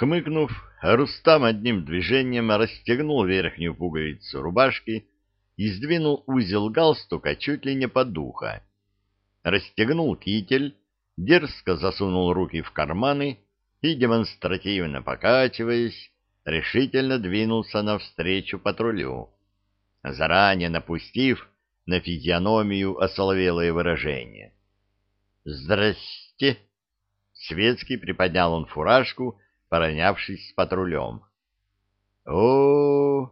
Хмыкнув, Рустам одним движением расстегнул верхнюю пуговицу рубашки и сдвинул узел галстука чуть ли не под ухо. Расстегнул китель, дерзко засунул руки в карманы и, демонстративно покачиваясь, решительно двинулся навстречу патрулю, заранее напустив на физиономию осоловелое выражение. «Здрасте!» Светский приподнял он фуражку, поронявшись с патрулем. о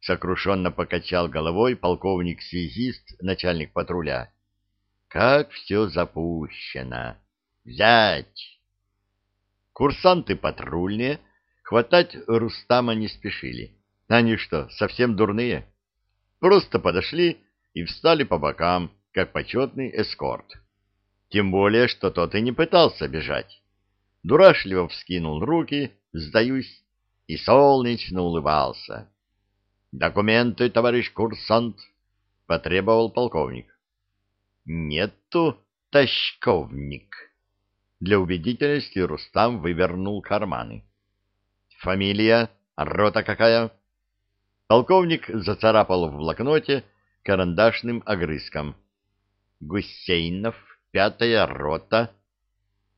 сокрушенно покачал головой полковник-связист, начальник патруля. «Как все запущено! Взять!» Курсанты патрульные хватать Рустама не спешили. Они что, совсем дурные? Просто подошли и встали по бокам, как почетный эскорт. Тем более, что тот и не пытался бежать. Дурашливо вскинул руки, сдаюсь, и солнечно улыбался. «Документы, товарищ курсант!» — потребовал полковник. «Нету, тащковник!» Для убедительности Рустам вывернул карманы. «Фамилия? Рота какая?» Полковник зацарапал в блокноте карандашным огрызком. «Гусейнов, пятая рота».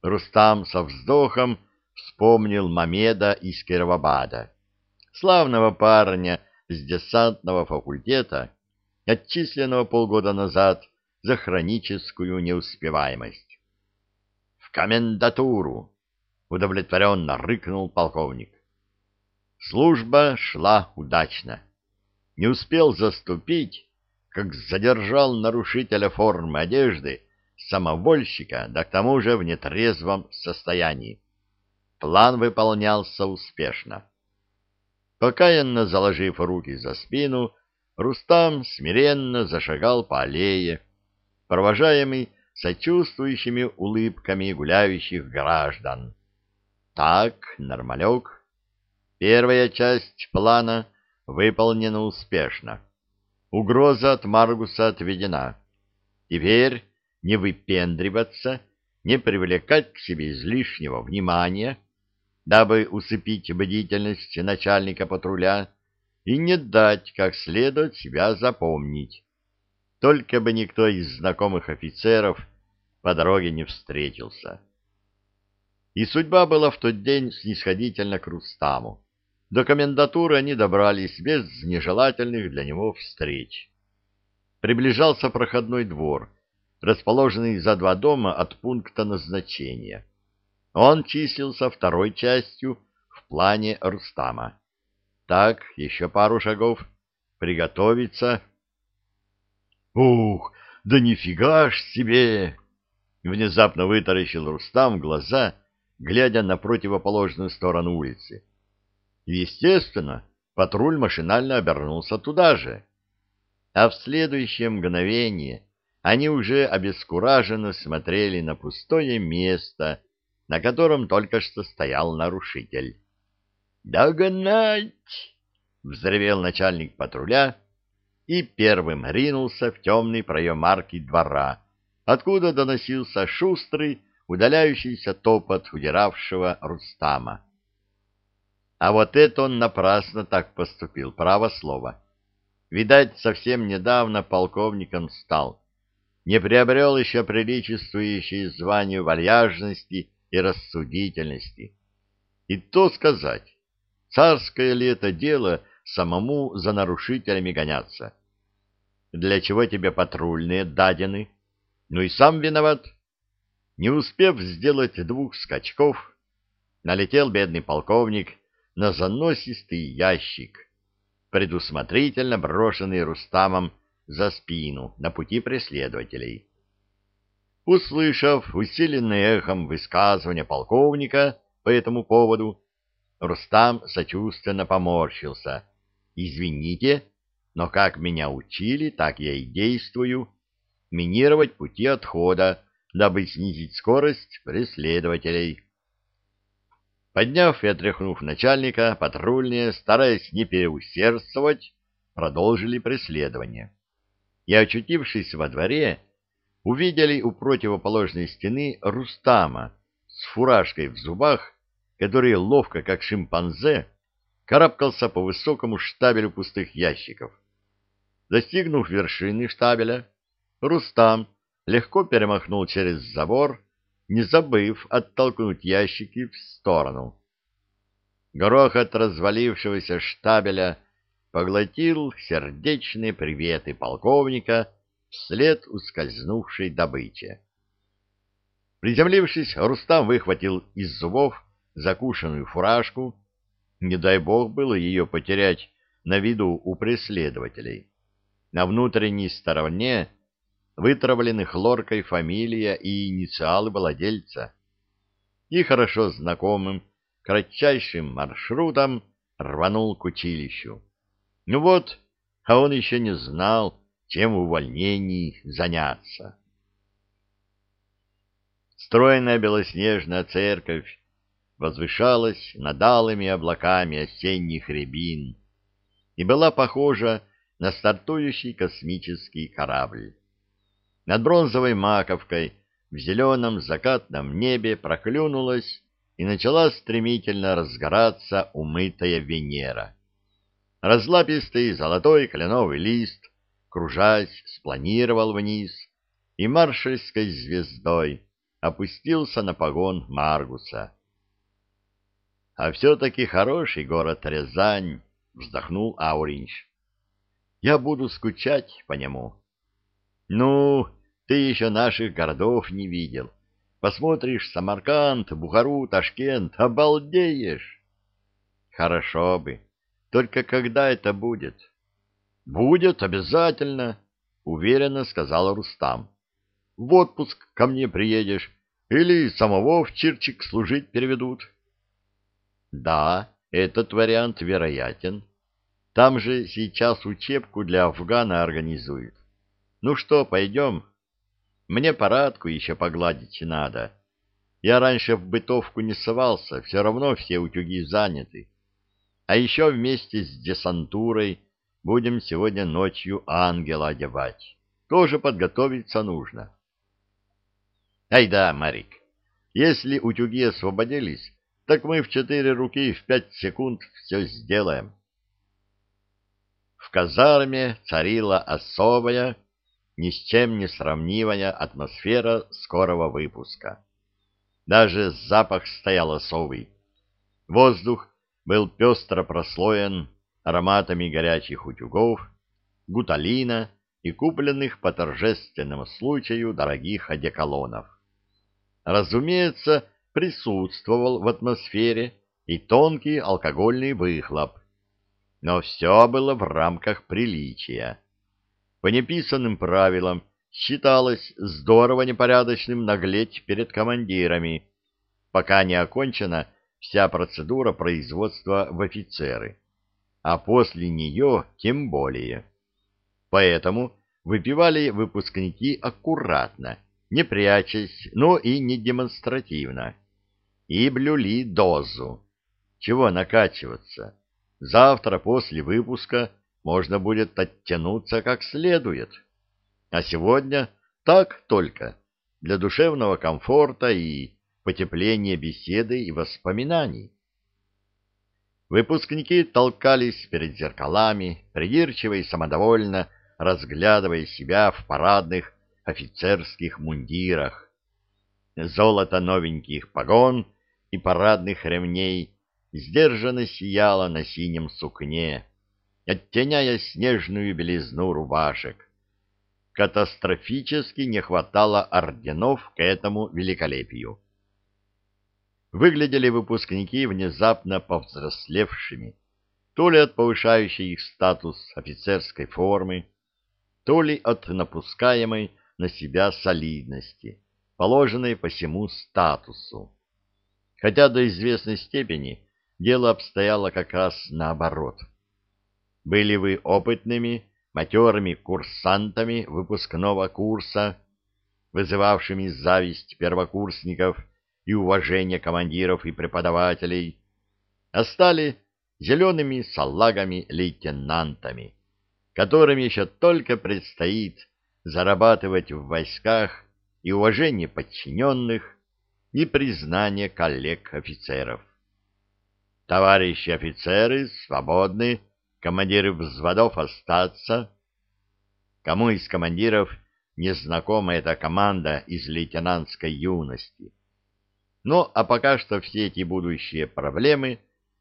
Рустам со вздохом вспомнил Мамеда из Кировабада, славного парня с десантного факультета, отчисленного полгода назад за хроническую неуспеваемость. «В комендатуру!» — удовлетворенно рыкнул полковник. Служба шла удачно. Не успел заступить, как задержал нарушителя формы одежды самовольщика, да к тому же в нетрезвом состоянии. План выполнялся успешно. Покаянно заложив руки за спину, Рустам смиренно зашагал по аллее, провожаемый сочувствующими улыбками гуляющих граждан. Так, нормалек. Первая часть плана выполнена успешно. Угроза от Маргуса отведена. Теперь не выпендриваться, не привлекать к себе излишнего внимания, дабы усыпить бдительность начальника патруля и не дать как следует себя запомнить. Только бы никто из знакомых офицеров по дороге не встретился. И судьба была в тот день снисходительна к Рустаму. До комендатуры они добрались без нежелательных для него встреч. Приближался проходной двор, расположенный за два дома от пункта назначения. Он числился второй частью в плане Рустама. Так, еще пару шагов. Приготовиться. «Ух, да нифига ж себе!» Внезапно вытаращил Рустам глаза, глядя на противоположную сторону улицы. Естественно, патруль машинально обернулся туда же. А в следующее мгновение они уже обескураженно смотрели на пустое место, на котором только что стоял нарушитель. «Догнать!» — взревел начальник патруля и первым ринулся в темный проем арки двора, откуда доносился шустрый, удаляющийся топот удиравшего Рустама. А вот это он напрасно так поступил, право слово. Видать, совсем недавно полковником стал. Не приобрел еще приличествующие званию вальяжности и рассудительности. И то сказать, царское ли это дело самому за нарушителями гоняться? Для чего тебе патрульные дадены? Ну и сам виноват. Не успев сделать двух скачков, налетел бедный полковник на заносистый ящик, предусмотрительно брошенный Рустамом за спину на пути преследователей. Услышав усиленное эхом высказывания полковника по этому поводу, Рустам сочувственно поморщился. «Извините, но как меня учили, так я и действую. Минировать пути отхода, дабы снизить скорость преследователей». Подняв и отряхнув начальника, патрульные, стараясь не переусердствовать, продолжили преследование. И, очутившись во дворе, увидели у противоположной стены Рустама с фуражкой в зубах который ловко, как шимпанзе, карабкался по высокому штабелю пустых ящиков. Достигнув вершины штабеля, Рустам легко перемахнул через забор, не забыв оттолкнуть ящики в сторону. Грохот развалившегося штабеля поглотил сердечные приветы полковника вслед ускользнувшей добыче. Приземлившись, Рустам выхватил из зубов закушенную фуражку. Не дай бог было ее потерять на виду у преследователей. На внутренней стороне вытравлены хлоркой фамилия и инициалы владельца. И хорошо знакомым кратчайшим маршрутом рванул к училищу. Ну вот, а он еще не знал, чем в увольнении заняться. Стройная белоснежная церковь возвышалась над алыми облаками осенних рябин и была похожа на стартующий космический корабль. Над бронзовой маковкой в зеленом закатном небе проклюнулась и начала стремительно разгораться умытая Венера. Разлапистый золотой кленовый лист, кружась, спланировал вниз и маршальской звездой опустился на погон Маргуса. — А все-таки хороший город Рязань, — вздохнул Ауринч. — Я буду скучать по нему. — Ну, ты еще наших городов не видел. Посмотришь Самарканд, Бухару, Ташкент, обалдеешь. — Хорошо бы. Только когда это будет? — Будет обязательно, — уверенно сказал Рустам в отпуск ко мне приедешь, или самого в Чирчик служить переведут. Да, этот вариант вероятен. Там же сейчас учебку для Афгана организуют. Ну что, пойдем? Мне парадку еще погладить надо. Я раньше в бытовку не совался, все равно все утюги заняты. А еще вместе с десантурой будем сегодня ночью ангела одевать. Тоже подготовиться нужно. Ай да, Марик, если утюги освободились, так мы в четыре руки в пять секунд все сделаем. В казарме царила особая, ни с чем не сравнивая атмосфера скорого выпуска. Даже запах стоял особый. Воздух был пестро прослоен ароматами горячих утюгов, гуталина и купленных по торжественному случаю дорогих одеколонов разумеется, присутствовал в атмосфере и тонкий алкогольный выхлоп. Но все было в рамках приличия. По неписанным правилам считалось здорово непорядочным наглеть перед командирами, пока не окончена вся процедура производства в офицеры, а после нее тем более. Поэтому выпивали выпускники аккуратно, не прячась, но и не демонстративно. И блюли дозу. Чего накачиваться? Завтра после выпуска можно будет оттянуться как следует. А сегодня так только, для душевного комфорта и потепления беседы и воспоминаний. Выпускники толкались перед зеркалами, придирчиво и самодовольно разглядывая себя в парадных офицерских мундирах. Золото новеньких погон и парадных ремней сдержанно сияло на синем сукне, оттеняя снежную белизну рубашек. Катастрофически не хватало орденов к этому великолепию. Выглядели выпускники внезапно повзрослевшими, то ли от повышающей их статус офицерской формы, то ли от напускаемой на себя солидности, положенной по всему статусу. Хотя до известной степени дело обстояло как раз наоборот. Были вы опытными, матерыми курсантами выпускного курса, вызывавшими зависть первокурсников и уважение командиров и преподавателей, а стали зелеными салагами-лейтенантами, которым еще только предстоит зарабатывать в войсках и уважение подчиненных, и признание коллег-офицеров. Товарищи офицеры свободны, командиры взводов остаться. Кому из командиров незнакома эта команда из лейтенантской юности? Ну, а пока что все эти будущие проблемы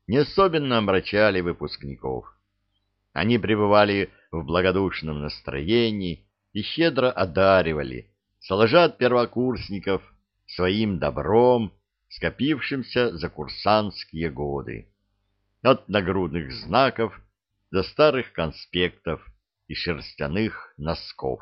не особенно омрачали выпускников. Они пребывали в благодушном настроении и щедро одаривали соложат первокурсников своим добром, скопившимся за курсантские годы. От нагрудных знаков до старых конспектов и шерстяных носков.